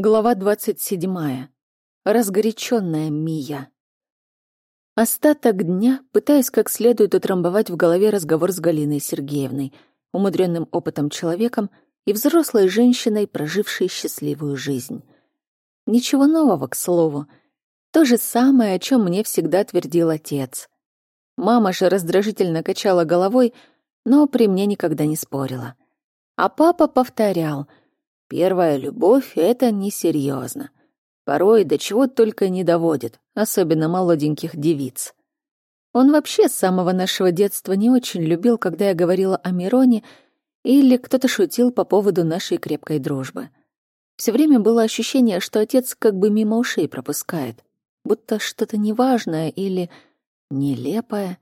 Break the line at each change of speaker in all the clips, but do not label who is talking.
Глава двадцать седьмая. Разгоряченная Мия. Остаток дня пытаюсь как следует утрамбовать в голове разговор с Галиной Сергеевной, умудренным опытом человеком и взрослой женщиной, прожившей счастливую жизнь. Ничего нового, к слову. То же самое, о чем мне всегда твердил отец. Мама же раздражительно качала головой, но при мне никогда не спорила. А папа повторял — Первая любовь — это несерьезно. Порой до чего только не доводит, особенно молоденьких девиц. Он вообще с самого нашего детства не очень любил, когда я говорила о Мироне или кто-то шутил по поводу нашей крепкой дружбы. Все время было ощущение, что отец как бы мимо ушей пропускает, будто что-то неважное или нелепое.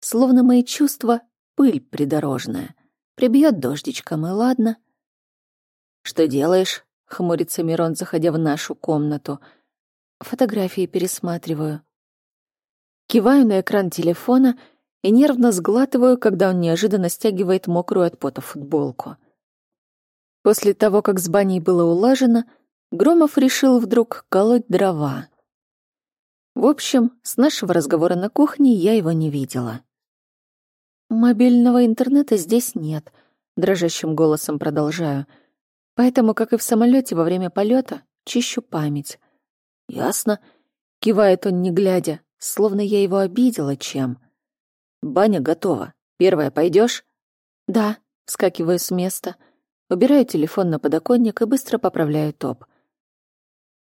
Словно мои чувства — пыль придорожная. Прибьет дождичком, и ладно — «Что делаешь?» — хмурится Мирон, заходя в нашу комнату. «Фотографии пересматриваю». Киваю на экран телефона и нервно сглатываю, когда он неожиданно стягивает мокрую от пота футболку. После того, как с баней было улажено, Громов решил вдруг колоть дрова. В общем, с нашего разговора на кухне я его не видела. «Мобильного интернета здесь нет», — дрожащим голосом продолжаю — Поэтому, как и в самолете во время полета, чищу память. Ясно, кивает он, не глядя, словно я его обидела чем. Баня готова. Первая пойдешь? Да, вскакиваю с места, убираю телефон на подоконник и быстро поправляю топ.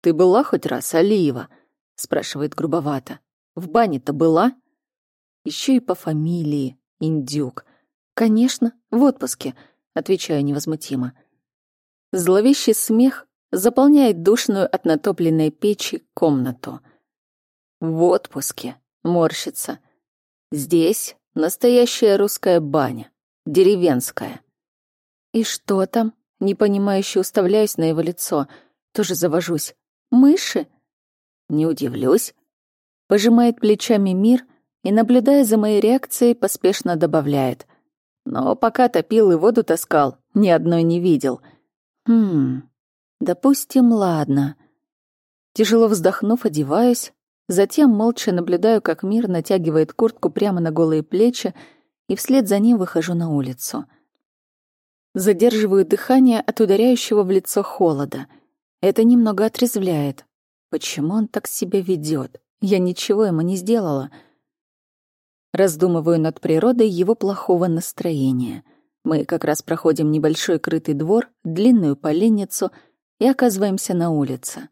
Ты была хоть раз, Алиева? спрашивает грубовато. В бане-то была? Еще и по фамилии, индюк. Конечно, в отпуске, отвечаю невозмутимо. Зловещий смех заполняет душную от натопленной печи комнату. В отпуске морщится. Здесь настоящая русская баня, деревенская. И что там? Непонимающе уставляюсь на его лицо. Тоже завожусь. Мыши? Не удивлюсь. Пожимает плечами мир и, наблюдая за моей реакцией, поспешно добавляет. Но пока топил и воду таскал, ни одной не видел — Хм, допустим, ладно. Тяжело вздохнув, одеваюсь, затем молча наблюдаю, как мир натягивает куртку прямо на голые плечи, и вслед за ним выхожу на улицу. Задерживаю дыхание от ударяющего в лицо холода. Это немного отрезвляет. Почему он так себя ведет? Я ничего ему не сделала. Раздумываю над природой его плохого настроения. Мы как раз проходим небольшой крытый двор, длинную поленницу и оказываемся на улице.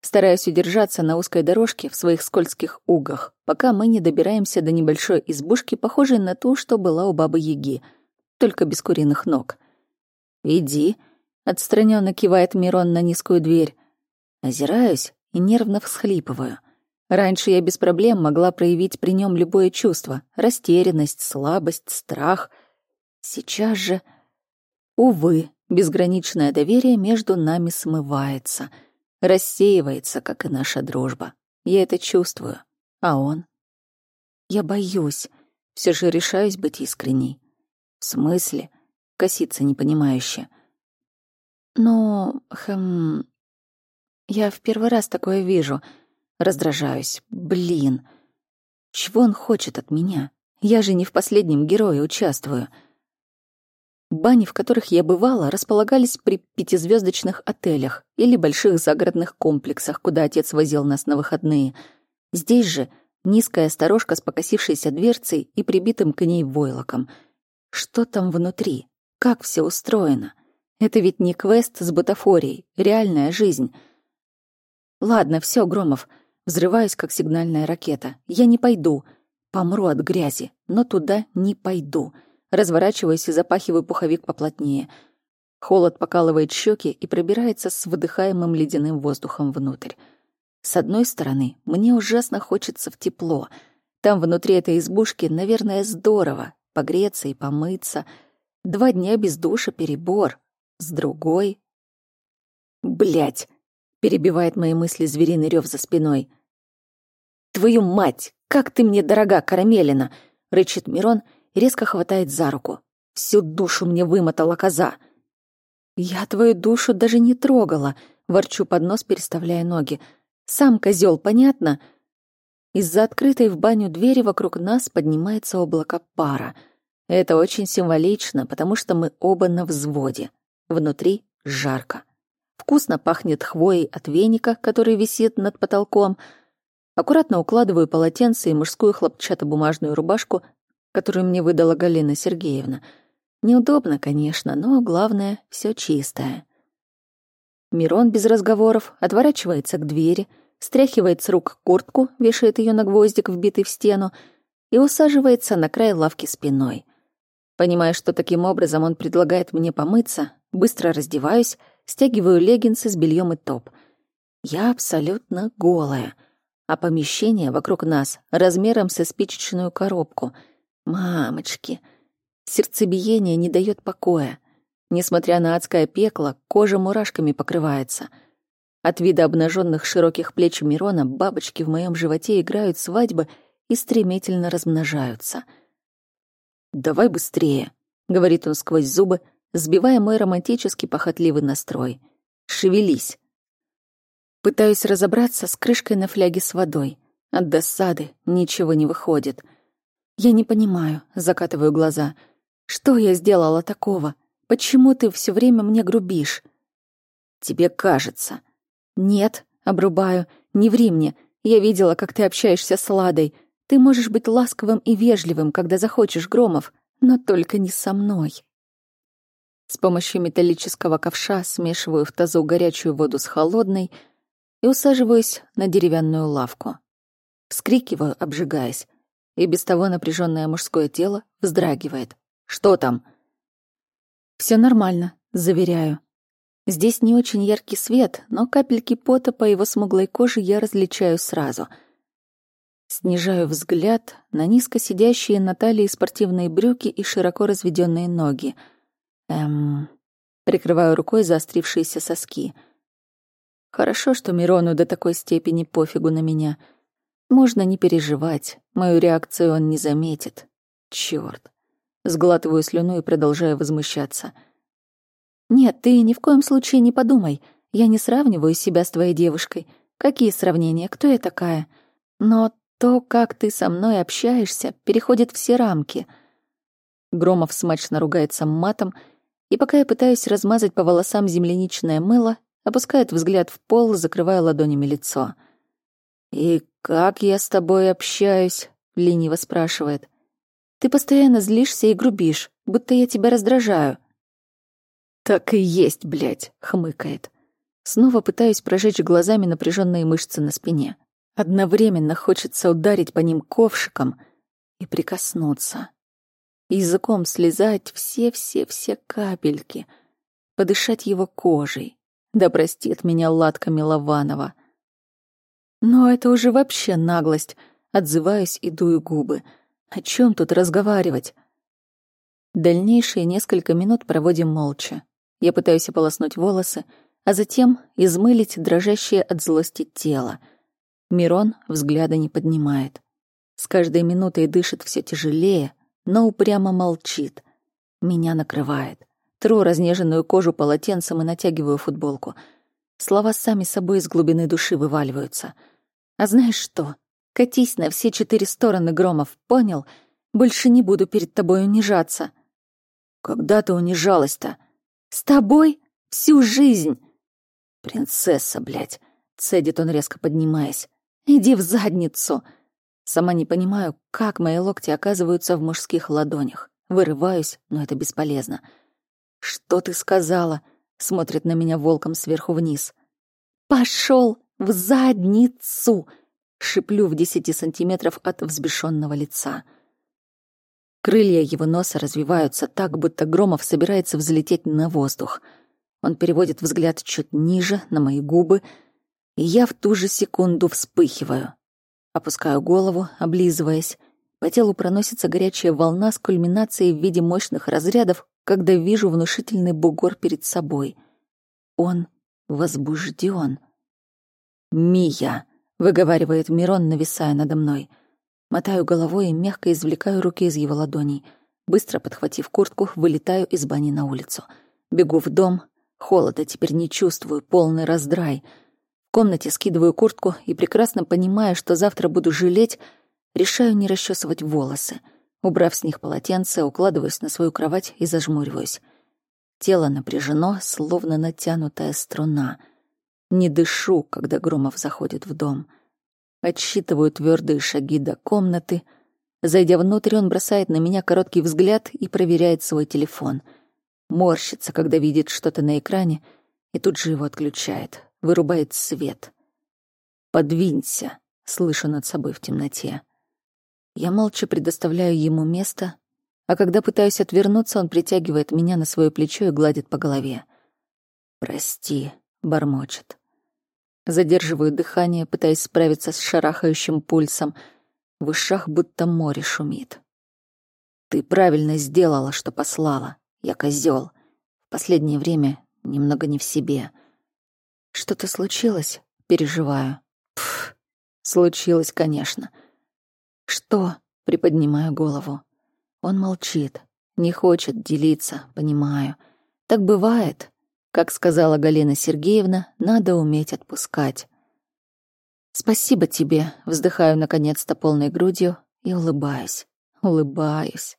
Стараюсь удержаться на узкой дорожке в своих скользких угах, пока мы не добираемся до небольшой избушки, похожей на ту, что была у бабы Яги, только без куриных ног. «Иди», — отстраненно кивает Мирон на низкую дверь. Озираюсь и нервно всхлипываю. Раньше я без проблем могла проявить при нем любое чувство — растерянность, слабость, страх — Сейчас же, увы, безграничное доверие между нами смывается, рассеивается, как и наша дружба. Я это чувствую. А он? Я боюсь. Все же решаюсь быть искренней. В смысле? Косится непонимающе. Но, хм... Я в первый раз такое вижу. Раздражаюсь. Блин. Чего он хочет от меня? Я же не в последнем герое участвую. — Бани, в которых я бывала, располагались при пятизвездочных отелях или больших загородных комплексах, куда отец возил нас на выходные. Здесь же низкая сторожка с покосившейся дверцей и прибитым к ней войлоком. Что там внутри? Как все устроено? Это ведь не квест с бутафорией, реальная жизнь. Ладно, все, Громов, взрываюсь, как сигнальная ракета. Я не пойду. Помру от грязи, но туда не пойду. Разворачиваюсь и запахиваю пуховик поплотнее. Холод покалывает щеки и пробирается с выдыхаемым ледяным воздухом внутрь. С одной стороны, мне ужасно хочется в тепло. Там внутри этой избушки, наверное, здорово. Погреться и помыться. Два дня без душа — перебор. С другой... Блять! перебивает мои мысли звериный рев за спиной. «Твою мать! Как ты мне дорога, Карамелина!» — рычит Мирон резко хватает за руку. Всю душу мне вымотала коза. Я твою душу даже не трогала, ворчу под нос, переставляя ноги. «Сам козел, понятно?» Из-за открытой в баню двери вокруг нас поднимается облако пара. Это очень символично, потому что мы оба на взводе. Внутри жарко. Вкусно пахнет хвоей от веника, который висит над потолком. Аккуратно укладываю полотенце и мужскую хлопчатобумажную рубашку, которую мне выдала Галина Сергеевна. Неудобно, конечно, но главное — все чистое. Мирон без разговоров отворачивается к двери — стряхивает с рук куртку, вешает ее на гвоздик, вбитый в стену, и усаживается на край лавки спиной. Понимая, что таким образом он предлагает мне помыться, быстро раздеваюсь, стягиваю леггинсы с бельем и топ. Я абсолютно голая, а помещение вокруг нас размером со спичечную коробку. Мамочки! Сердцебиение не дает покоя. Несмотря на адское пекло, кожа мурашками покрывается — от вида обнаженных широких плеч Мирона бабочки в моем животе играют свадьбы и стремительно размножаются. «Давай быстрее», — говорит он сквозь зубы, сбивая мой романтический похотливый настрой. «Шевелись». Пытаюсь разобраться с крышкой на фляге с водой. От досады ничего не выходит. Я не понимаю, закатываю глаза. Что я сделала такого? Почему ты все время мне грубишь? Тебе кажется. «Нет», — обрубаю, — «не ври мне. Я видела, как ты общаешься с Ладой. Ты можешь быть ласковым и вежливым, когда захочешь, Громов, но только не со мной». С помощью металлического ковша смешиваю в тазу горячую воду с холодной и усаживаюсь на деревянную лавку. Вскрикиваю, обжигаясь, и без того напряженное мужское тело вздрагивает. «Что там?» Все нормально», — заверяю. Здесь не очень яркий свет, но капельки пота по его смуглой коже я различаю сразу. Снижаю взгляд на низко сидящие на талии спортивные брюки и широко разведенные ноги. Эм... Прикрываю рукой заострившиеся соски. Хорошо, что Мирону до такой степени пофигу на меня. Можно не переживать, мою реакцию он не заметит. Чёрт. Сглатываю слюну и продолжаю возмущаться — «Нет, ты ни в коем случае не подумай. Я не сравниваю себя с твоей девушкой. Какие сравнения? Кто я такая? Но то, как ты со мной общаешься, переходит все рамки». Громов смачно ругается матом, и пока я пытаюсь размазать по волосам земляничное мыло, опускает взгляд в пол, закрывая ладонями лицо. «И как я с тобой общаюсь?» — лениво спрашивает. «Ты постоянно злишься и грубишь, будто я тебя раздражаю. «Так и есть, блядь», — хмыкает. Снова пытаюсь прожечь глазами напряженные мышцы на спине. Одновременно хочется ударить по ним ковшиком и прикоснуться. Языком слезать все-все-все капельки, подышать его кожей. Да простит меня Ладка Милованова. Но это уже вообще наглость. Отзываюсь и дую губы. О чем тут разговаривать? Дальнейшие несколько минут проводим молча. Я пытаюсь ополоснуть волосы, а затем измылить дрожащее от злости тело. Мирон взгляда не поднимает. С каждой минутой дышит все тяжелее, но упрямо молчит. Меня накрывает. Тру разнеженную кожу полотенцем и натягиваю футболку. Слова сами собой из глубины души вываливаются. А знаешь что? Катись на все четыре стороны, Громов, понял? Больше не буду перед тобой унижаться. Когда ты унижалась-то? С тобой всю жизнь. Принцесса, блядь, цедит он резко поднимаясь. Иди в задницу. Сама не понимаю, как мои локти оказываются в мужских ладонях. Вырываюсь, но это бесполезно. Что ты сказала? Смотрит на меня волком сверху вниз. Пошел в задницу! Шиплю в десяти сантиметров от взбешенного лица. Крылья его носа развиваются так, будто Громов собирается взлететь на воздух. Он переводит взгляд чуть ниже, на мои губы, и я в ту же секунду вспыхиваю. Опускаю голову, облизываясь. По телу проносится горячая волна с кульминацией в виде мощных разрядов, когда вижу внушительный бугор перед собой. Он возбужден. «Мия!» — выговаривает Мирон, нависая надо мной — Мотаю головой и мягко извлекаю руки из его ладоней. Быстро подхватив куртку, вылетаю из бани на улицу. Бегу в дом, Холода теперь не чувствую, полный раздрай. В комнате скидываю куртку и, прекрасно понимая, что завтра буду жалеть, решаю не расчесывать волосы. Убрав с них полотенце, укладываюсь на свою кровать и зажмуриваюсь. Тело напряжено, словно натянутая струна. Не дышу, когда Громов заходит в дом. Отсчитываю твердые шаги до комнаты. Зайдя внутрь, он бросает на меня короткий взгляд и проверяет свой телефон. Морщится, когда видит что-то на экране, и тут же его отключает, вырубает свет. «Подвинься», — слышу над собой в темноте. Я молча предоставляю ему место, а когда пытаюсь отвернуться, он притягивает меня на свое плечо и гладит по голове. «Прости», — бормочет. Задерживаю дыхание, пытаясь справиться с шарахающим пульсом. В ушах будто море шумит. «Ты правильно сделала, что послала. Я козел. В последнее время немного не в себе. Что-то случилось?» Переживаю. Пф, случилось, конечно. «Что?» — приподнимаю голову. Он молчит, не хочет делиться, понимаю. Так бывает. Как сказала Галина Сергеевна, надо уметь отпускать. «Спасибо тебе», — вздыхаю наконец-то полной грудью и улыбаюсь. Улыбаюсь.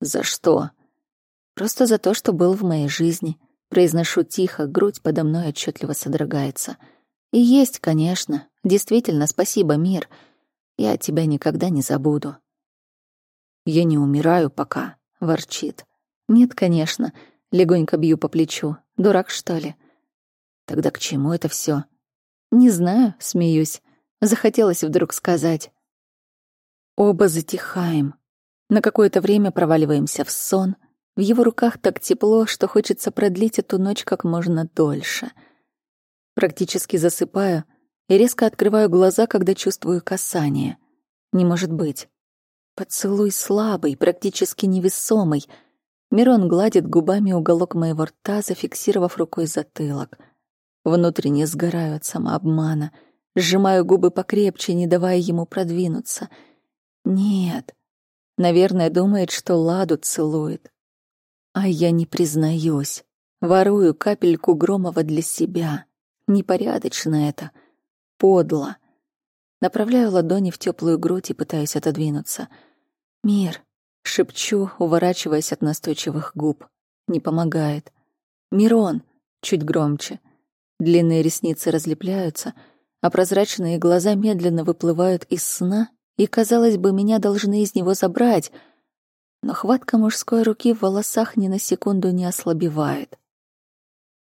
«За что?» «Просто за то, что был в моей жизни». Произношу тихо, грудь подо мной отчетливо содрогается. «И есть, конечно. Действительно, спасибо, мир. Я тебя никогда не забуду. Я не умираю пока, ворчит. Нет, конечно. Легонько бью по плечу. Дурак, что ли? Тогда к чему это все? Не знаю, смеюсь. Захотелось вдруг сказать. Оба затихаем. На какое-то время проваливаемся в сон. В его руках так тепло, что хочется продлить эту ночь как можно дольше. Практически засыпаю и резко открываю глаза, когда чувствую касание. Не может быть. Поцелуй слабый, практически невесомый. Мирон гладит губами уголок моего рта, зафиксировав рукой затылок. Внутренне сгораю от самообмана. Сжимаю губы покрепче, не давая ему продвинуться. Нет. Наверное, думает, что Ладу целует. А я не признаюсь. Ворую капельку Громова для себя. Непорядочно это. Подло. Направляю ладони в теплую грудь и пытаюсь отодвинуться — «Мир!» — шепчу, уворачиваясь от настойчивых губ. Не помогает. «Мирон!» — чуть громче. Длинные ресницы разлепляются, а прозрачные глаза медленно выплывают из сна, и, казалось бы, меня должны из него забрать, но хватка мужской руки в волосах ни на секунду не ослабевает.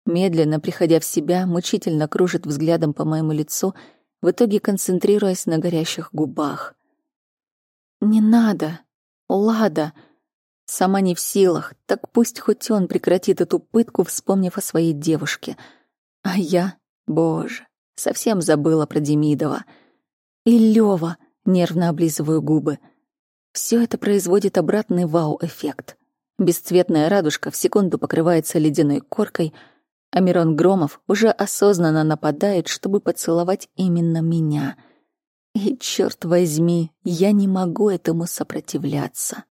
Медленно, приходя в себя, мучительно кружит взглядом по моему лицу, в итоге концентрируясь на горящих губах. «Не надо! Лада!» Сама не в силах, так пусть хоть он прекратит эту пытку, вспомнив о своей девушке. А я, боже, совсем забыла про Демидова. И Лёва, нервно облизываю губы. Все это производит обратный вау-эффект. Бесцветная радужка в секунду покрывается ледяной коркой, а Мирон Громов уже осознанно нападает, чтобы поцеловать именно меня — и, черт возьми, я не могу этому сопротивляться.